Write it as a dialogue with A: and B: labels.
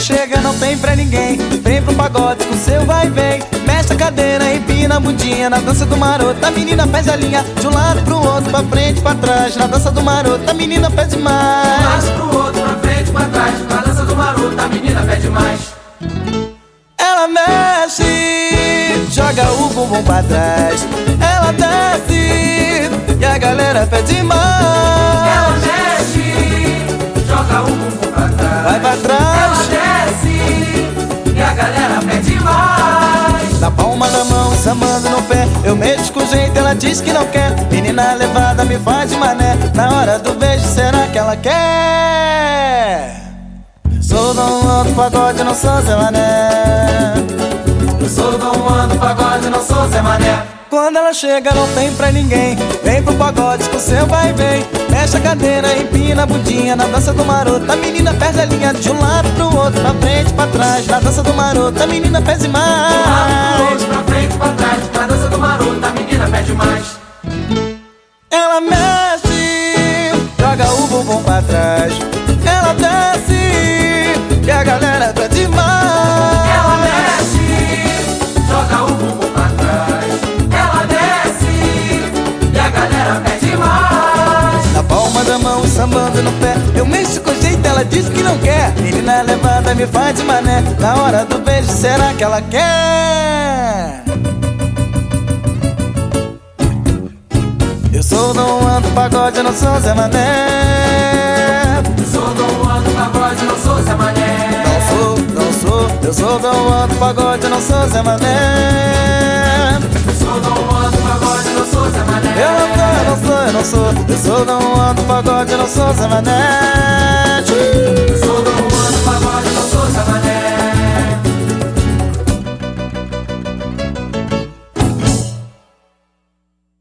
A: chega não tem pra ninguém. Vem pro pagode com seu vai e vem. Mexe a cadeira, empina a bundinha Na dança do maroto, a menina pede a linha De um lado pro outro, pra frente, pra trás. Na dança do maroto, a menina pede mais.
B: De um lado pro outro, pra frente, pra trás. Na dança do maroto, a menina pede mais.
A: Ela mexe, joga o bumbum pra trás. Ela desce, e a galera pede mais.
B: Ela mexe, joga o bumbum pra trás.
A: Vai pra trás Na palma da mão, sambando no pé Eu mexo com jeito, ela diz que não quer. Menina levada me faz de mané. Na hora do beijo, será que ela quer? Sou Dom Juan do pagode, não sou Zé Mané.
B: Sou Dom Juan do pagode, não sou Zé Mané.
A: Quando ela chega não tem pra ninguém. Vem pro pagode com seu vai e vem Mexe a cadeira, empina a bundinha Na dança do maroto, a menina perde a linha De um lado pro outro, pra frente, pra trás Na dança do maroto, a menina pede mais.
B: De um lado pro outro, pra frente, pra trás Na dança do maroto, a menina pede mais.
A: Ela mexe, joga o bumbum pra trás sambando no pé Eu mexo com jeito, ela diz que não quer. Menina levada me faz de mané. Na hora do beijo, será que ela quer? Eu sou Dom Juan do pagode, não sou Zé Mané.
B: Eu sou Dom Juan do pagode, não sou Zé Mané.
A: Não sou, não sou. Eu sou Dom Juan do pagode, não sou Zé Mané
B: não sou,
A: eu sou não ando, pagode não sou, Zé Manete.